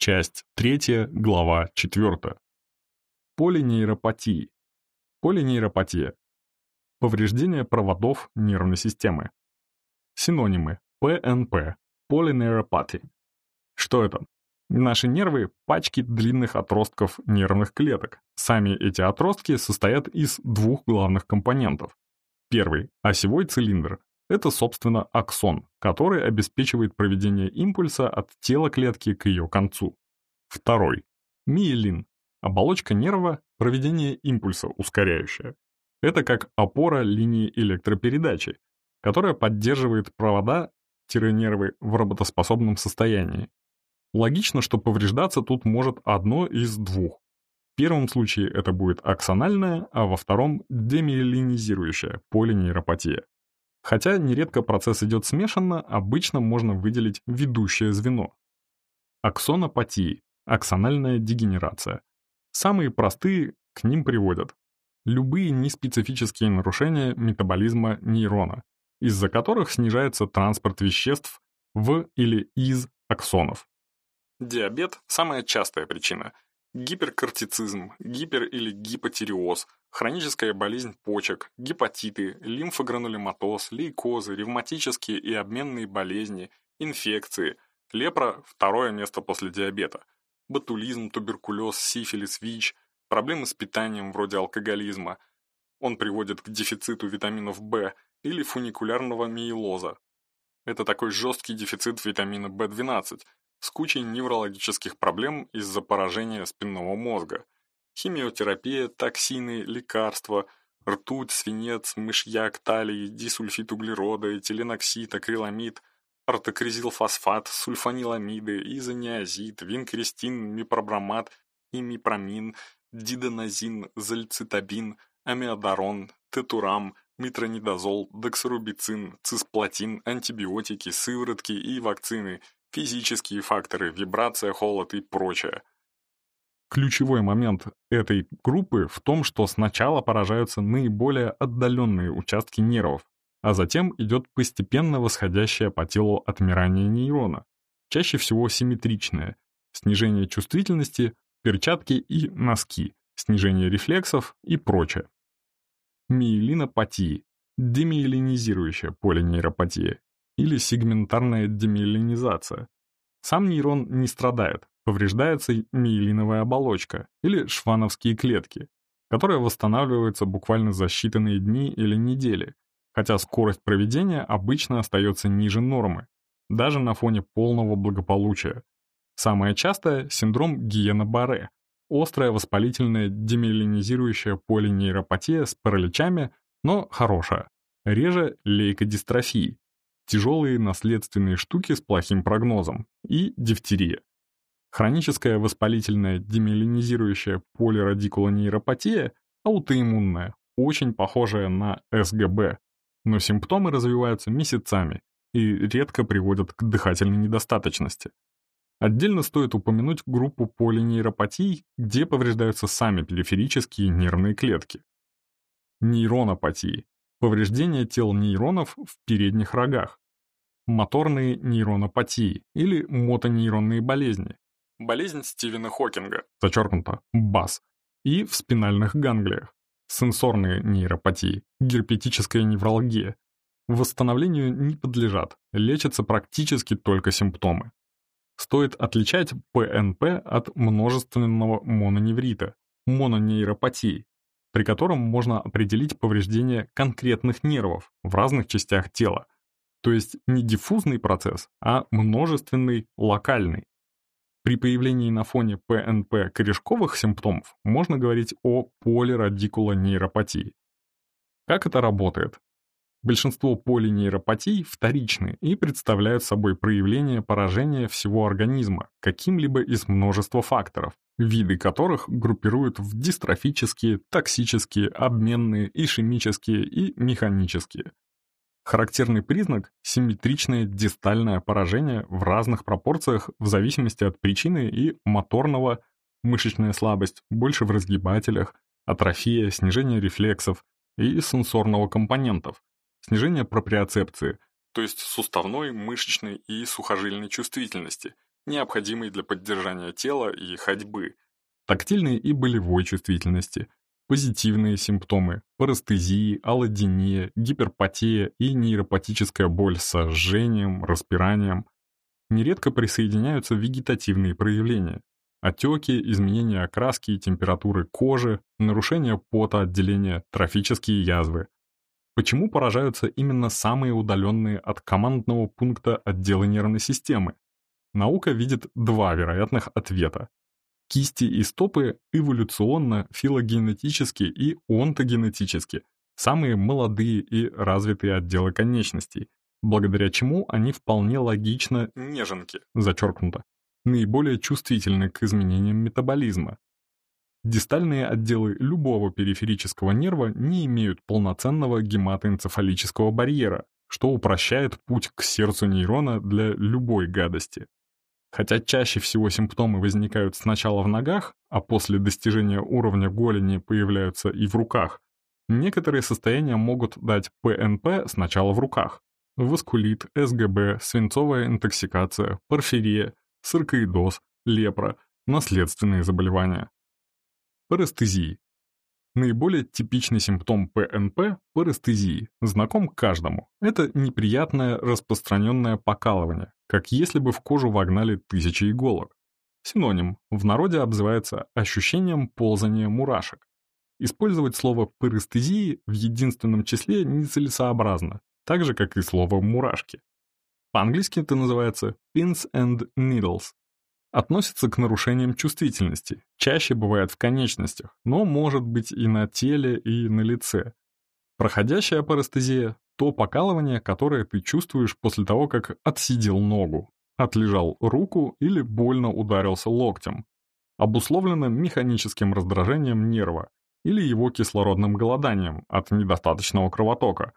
Часть 3, глава 4. Полинейропатии. Полинейропатия. Повреждение проводов нервной системы. Синонимы. ПНП. Полинейропатия. Что это? Наши нервы — пачки длинных отростков нервных клеток. Сами эти отростки состоят из двух главных компонентов. Первый — осевой цилиндр. Это, собственно, аксон, который обеспечивает проведение импульса от тела клетки к ее концу. Второй — миелин. Оболочка нерва — проведение импульса ускоряющая. Это как опора линии электропередачи, которая поддерживает провода-нервы в работоспособном состоянии. Логично, что повреждаться тут может одно из двух. В первом случае это будет аксональная, а во втором — демиелинизирующая полинейропатия. Хотя нередко процесс идет смешанно, обычно можно выделить ведущее звено. Аксонопатии, аксональная дегенерация. Самые простые к ним приводят любые неспецифические нарушения метаболизма нейрона, из-за которых снижается транспорт веществ в или из аксонов. Диабет – самая частая причина. Гиперкортицизм, гипер- или гипотиреоз, хроническая болезнь почек, гепатиты, лимфогранулематоз, лейкозы, ревматические и обменные болезни, инфекции. Лепра – второе место после диабета. Ботулизм, туберкулез, сифилис, ВИЧ, проблемы с питанием вроде алкоголизма. Он приводит к дефициту витаминов В или фуникулярного миелоза. Это такой жесткий дефицит витамина В12 с кучей неврологических проблем из-за поражения спинного мозга – химиотерапия, токсины, лекарства, ртуть, свинец, мышьяк, талий, дисульфид углерода, этиленоксид, акриламид, ортокризилфосфат, сульфаниламиды, изониазид, винкристин, мипробромат, имипромин, дидоназин, зальцитабин, амиодарон, тетурам, митронидозол, дексорубицин, цисплатин, антибиотики, сыворотки и вакцины, физические факторы, вибрация, холод и прочее. Ключевой момент этой группы в том, что сначала поражаются наиболее отдаленные участки нервов, а затем идет постепенно восходящее по телу отмирание нейрона, чаще всего симметричное, снижение чувствительности, перчатки и носки, снижение рефлексов и прочее. Миелинопатии, демиелинизирующая полинейропатия или сегментарная демиелинизация. Сам нейрон не страдает, повреждается миелиновая оболочка или швановские клетки, которая восстанавливается буквально за считанные дни или недели, хотя скорость проведения обычно остается ниже нормы, даже на фоне полного благополучия. Самое частое – синдром Гиена-Барре, острая воспалительная демиелинизирующая полинейропатия с параличами, но хорошая. Реже лейкодистрофии, тяжелые наследственные штуки с плохим прогнозом и дифтерия. Хроническая воспалительная демиелинизирующая полирадикулонейропатия аутоиммунная, очень похожая на СГБ, но симптомы развиваются месяцами и редко приводят к дыхательной недостаточности. Отдельно стоит упомянуть группу полинейропатий, где повреждаются сами периферические нервные клетки. Нейронопатии – повреждение тел нейронов в передних рогах. Моторные нейронопатии или мотонейронные болезни, болезнь Стивена Хокинга, зачеркнуто, БАС, и в спинальных ганглиях, сенсорные нейропатии, герпетическая невралгия. Восстановлению не подлежат, лечатся практически только симптомы. Стоит отличать ПНП от множественного мононеврита, мононейропатии, при котором можно определить повреждение конкретных нервов в разных частях тела, то есть не диффузный процесс, а множественный локальный. При появлении на фоне ПНП корешковых симптомов можно говорить о полирадикулонейропатии. Как это работает? Большинство полинейропатий вторичны и представляют собой проявление поражения всего организма каким-либо из множества факторов, виды которых группируют в дистрофические, токсические, обменные, ишемические и механические. Характерный признак – симметричное дистальное поражение в разных пропорциях в зависимости от причины и моторного, мышечная слабость, больше в разгибателях, атрофия, снижение рефлексов и сенсорного компонентов, снижение проприоцепции, то есть суставной, мышечной и сухожильной чувствительности, необходимый для поддержания тела и ходьбы, тактильной и болевой чувствительности, позитивные симптомы – парестезии, аллодиния, гиперпатия и нейропатическая боль с сожжением, распиранием. Нередко присоединяются вегетативные проявления – отеки, изменения окраски и температуры кожи, нарушение потоотделения, трофические язвы. Почему поражаются именно самые удаленные от командного пункта отделы нервной системы? Наука видит два вероятных ответа. Кисти и стопы эволюционно, филогенетически и онтогенетически самые молодые и развитые отделы конечностей, благодаря чему они вполне логично неженки, зачеркнуто, наиболее чувствительны к изменениям метаболизма. Дистальные отделы любого периферического нерва не имеют полноценного гематоэнцефалического барьера, что упрощает путь к сердцу нейрона для любой гадости. Хотя чаще всего симптомы возникают сначала в ногах, а после достижения уровня голени появляются и в руках, некоторые состояния могут дать ПНП сначала в руках. Васкулит, СГБ, свинцовая интоксикация, порфирия, саркоидоз, лепра, наследственные заболевания. Парестезии. Наиболее типичный симптом ПНП – парестезии, знаком каждому. Это неприятное распространенное покалывание, как если бы в кожу вогнали тысячи иголок. Синоним в народе обзывается ощущением ползания мурашек. Использовать слово «парестезии» в единственном числе нецелесообразно, так же, как и слово «мурашки». По-английски это называется «pins and needles». Относится к нарушениям чувствительности, чаще бывает в конечностях, но может быть и на теле, и на лице. Проходящая парестезия то покалывание, которое ты чувствуешь после того, как отсидел ногу, отлежал руку или больно ударился локтем. Обусловлено механическим раздражением нерва или его кислородным голоданием от недостаточного кровотока.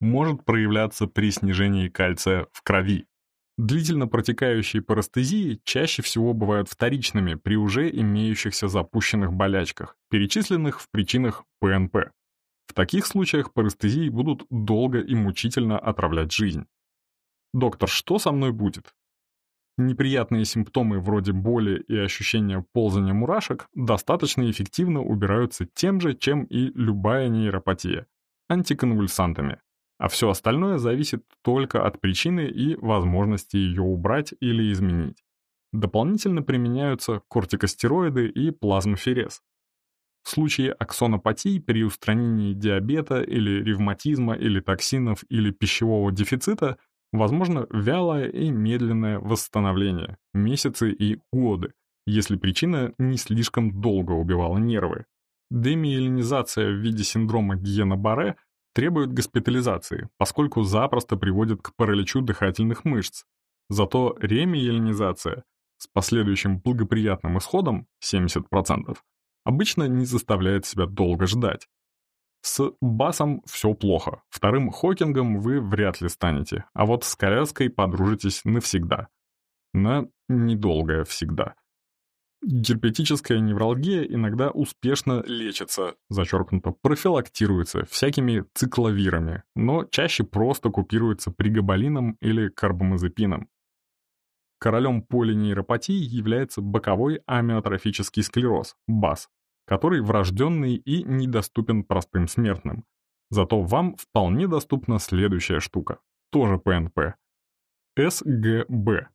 Может проявляться при снижении кальция в крови. Длительно протекающие парестезии чаще всего бывают вторичными при уже имеющихся запущенных болячках, перечисленных в причинах ПНП. В таких случаях парестезии будут долго и мучительно отравлять жизнь. «Доктор, что со мной будет?» Неприятные симптомы вроде боли и ощущения ползания мурашек достаточно эффективно убираются тем же, чем и любая нейропатия – антиконвульсантами, а все остальное зависит только от причины и возможности ее убрать или изменить. Дополнительно применяются кортикостероиды и плазмоферез, в случае аксонопатии при устранении диабета или ревматизма или токсинов или пищевого дефицита возможно вялое и медленное восстановление, месяцы и годы, если причина не слишком долго убивала нервы. Демиелинизация в виде синдрома Гиена-Барре требует госпитализации, поскольку запросто приводит к параличу дыхательных мышц. Зато ремиелинизация с последующим благоприятным исходом 70% обычно не заставляет себя долго ждать. С басом все плохо, вторым Хокингом вы вряд ли станете, а вот с коляской подружитесь навсегда. На недолгое всегда. Герпетическая невралгия иногда успешно лечится, зачеркнуто, профилактируется всякими цикловирами, но чаще просто купируется пригабалином или карбамазепином. Королем полинейропатии является боковой амиотрофический склероз, БАС, который врожденный и недоступен простым смертным. Зато вам вполне доступна следующая штука, тоже ПНП. СГБ